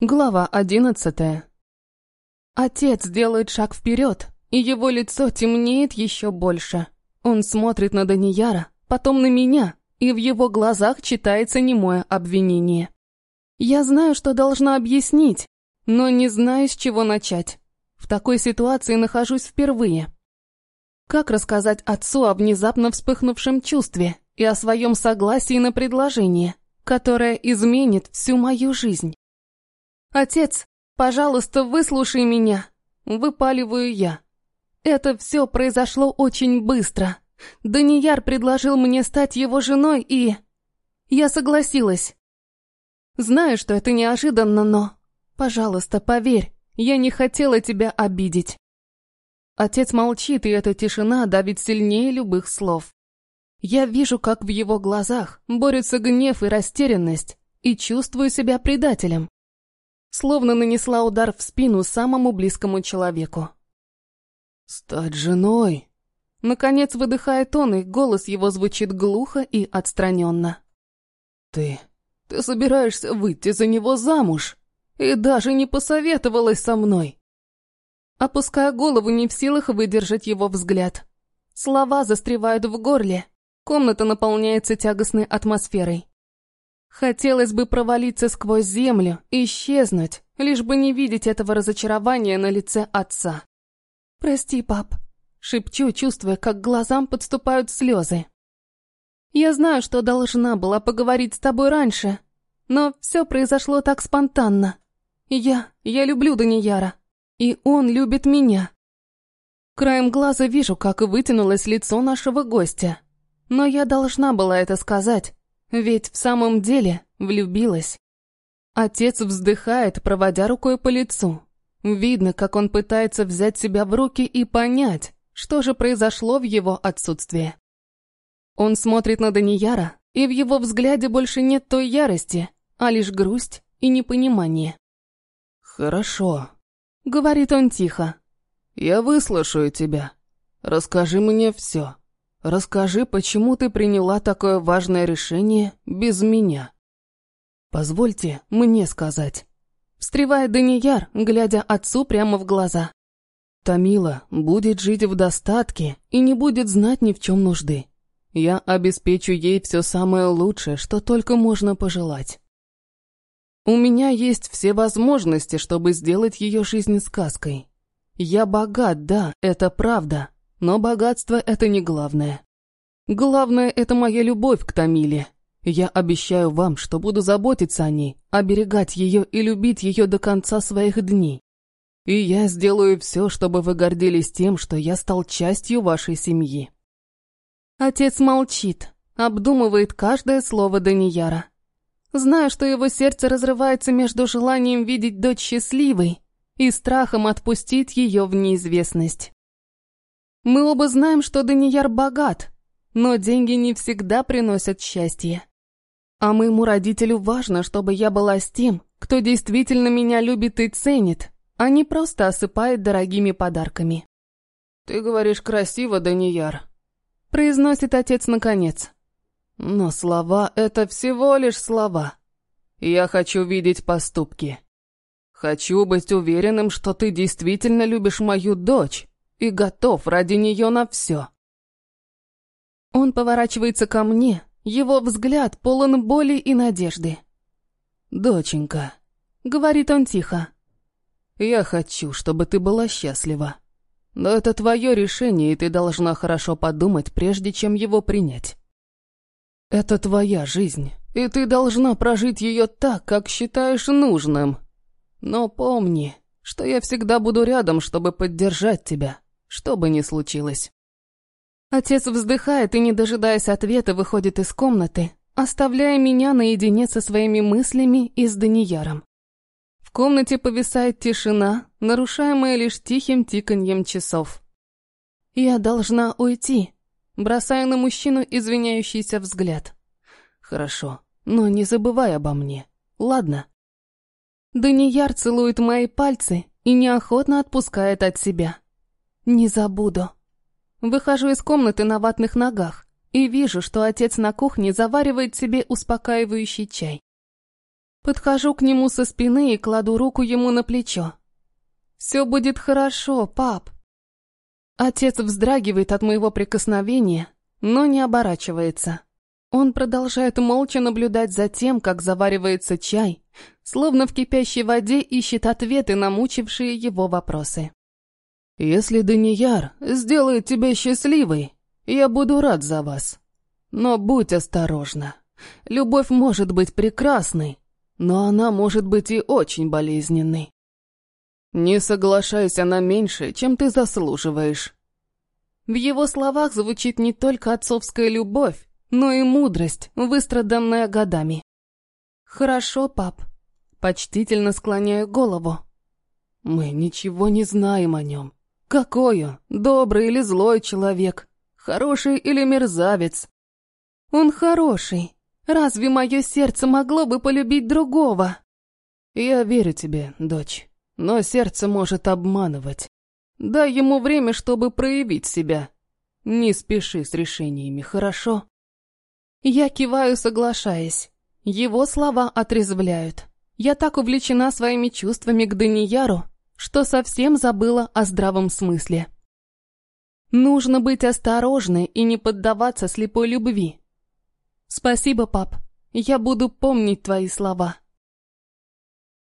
Глава одиннадцатая. Отец делает шаг вперед, и его лицо темнеет еще больше. Он смотрит на Данияра, потом на меня, и в его глазах читается немое обвинение. Я знаю, что должна объяснить, но не знаю, с чего начать. В такой ситуации нахожусь впервые. Как рассказать отцу о внезапно вспыхнувшем чувстве и о своем согласии на предложение, которое изменит всю мою жизнь? «Отец, пожалуйста, выслушай меня!» Выпаливаю я. Это все произошло очень быстро. Данияр предложил мне стать его женой, и... Я согласилась. Знаю, что это неожиданно, но... Пожалуйста, поверь, я не хотела тебя обидеть. Отец молчит, и эта тишина давит сильнее любых слов. Я вижу, как в его глазах борются гнев и растерянность, и чувствую себя предателем. Словно нанесла удар в спину самому близкому человеку. «Стать женой!» Наконец выдыхает он, и голос его звучит глухо и отстраненно. «Ты... ты собираешься выйти за него замуж? И даже не посоветовалась со мной!» Опуская голову, не в силах выдержать его взгляд. Слова застревают в горле. Комната наполняется тягостной атмосферой. Хотелось бы провалиться сквозь землю, исчезнуть, лишь бы не видеть этого разочарования на лице отца. «Прости, пап», — шепчу, чувствуя, как глазам подступают слезы. «Я знаю, что должна была поговорить с тобой раньше, но все произошло так спонтанно. Я, я люблю Данияра, и он любит меня». Краем глаза вижу, как вытянулось лицо нашего гостя. Но я должна была это сказать, ведь в самом деле влюбилась. Отец вздыхает, проводя рукой по лицу. Видно, как он пытается взять себя в руки и понять, что же произошло в его отсутствии. Он смотрит на Данияра, и в его взгляде больше нет той ярости, а лишь грусть и непонимание. «Хорошо», — говорит он тихо. «Я выслушаю тебя. Расскажи мне все». Расскажи, почему ты приняла такое важное решение без меня? Позвольте мне сказать. Встревает Данияр, глядя отцу прямо в глаза. Тамила будет жить в достатке и не будет знать ни в чем нужды. Я обеспечу ей все самое лучшее, что только можно пожелать. У меня есть все возможности, чтобы сделать ее жизнь сказкой. Я богат, да, это правда, но богатство — это не главное. Главное — это моя любовь к Тамиле. Я обещаю вам, что буду заботиться о ней, оберегать ее и любить ее до конца своих дней. И я сделаю все, чтобы вы гордились тем, что я стал частью вашей семьи. Отец молчит, обдумывает каждое слово Данияра. Знаю, что его сердце разрывается между желанием видеть дочь счастливой и страхом отпустить ее в неизвестность. Мы оба знаем, что Данияр богат, но деньги не всегда приносят счастье. А моему родителю важно, чтобы я была с тем, кто действительно меня любит и ценит, а не просто осыпает дорогими подарками. «Ты говоришь красиво, Данияр», — произносит отец наконец. «Но слова — это всего лишь слова. Я хочу видеть поступки. Хочу быть уверенным, что ты действительно любишь мою дочь, и готов ради нее на все. Он поворачивается ко мне, его взгляд полон боли и надежды. «Доченька», — говорит он тихо, — «я хочу, чтобы ты была счастлива. Но это твое решение, и ты должна хорошо подумать, прежде чем его принять. Это твоя жизнь, и ты должна прожить ее так, как считаешь нужным. Но помни, что я всегда буду рядом, чтобы поддержать тебя что бы ни случилось. Отец вздыхает и, не дожидаясь ответа, выходит из комнаты, оставляя меня наедине со своими мыслями и с Данияром. В комнате повисает тишина, нарушаемая лишь тихим тиканьем часов. Я должна уйти, бросая на мужчину извиняющийся взгляд. Хорошо, но не забывай обо мне, ладно? Данияр целует мои пальцы и неохотно отпускает от себя. Не забуду. Выхожу из комнаты на ватных ногах и вижу, что отец на кухне заваривает себе успокаивающий чай. Подхожу к нему со спины и кладу руку ему на плечо. «Все будет хорошо, пап». Отец вздрагивает от моего прикосновения, но не оборачивается. Он продолжает молча наблюдать за тем, как заваривается чай, словно в кипящей воде ищет ответы на мучившие его вопросы. «Если Данияр сделает тебя счастливой, я буду рад за вас. Но будь осторожна. Любовь может быть прекрасной, но она может быть и очень болезненной. Не соглашайся на меньше, чем ты заслуживаешь». В его словах звучит не только отцовская любовь, но и мудрость, выстраданная годами. «Хорошо, пап». Почтительно склоняю голову. «Мы ничего не знаем о нем. Какой он, добрый или злой человек, хороший или мерзавец?» «Он хороший. Разве мое сердце могло бы полюбить другого?» «Я верю тебе, дочь, но сердце может обманывать. Дай ему время, чтобы проявить себя. Не спеши с решениями, хорошо?» Я киваю, соглашаясь. Его слова отрезвляют. Я так увлечена своими чувствами к Данияру, что совсем забыла о здравом смысле. Нужно быть осторожной и не поддаваться слепой любви. Спасибо, пап. Я буду помнить твои слова.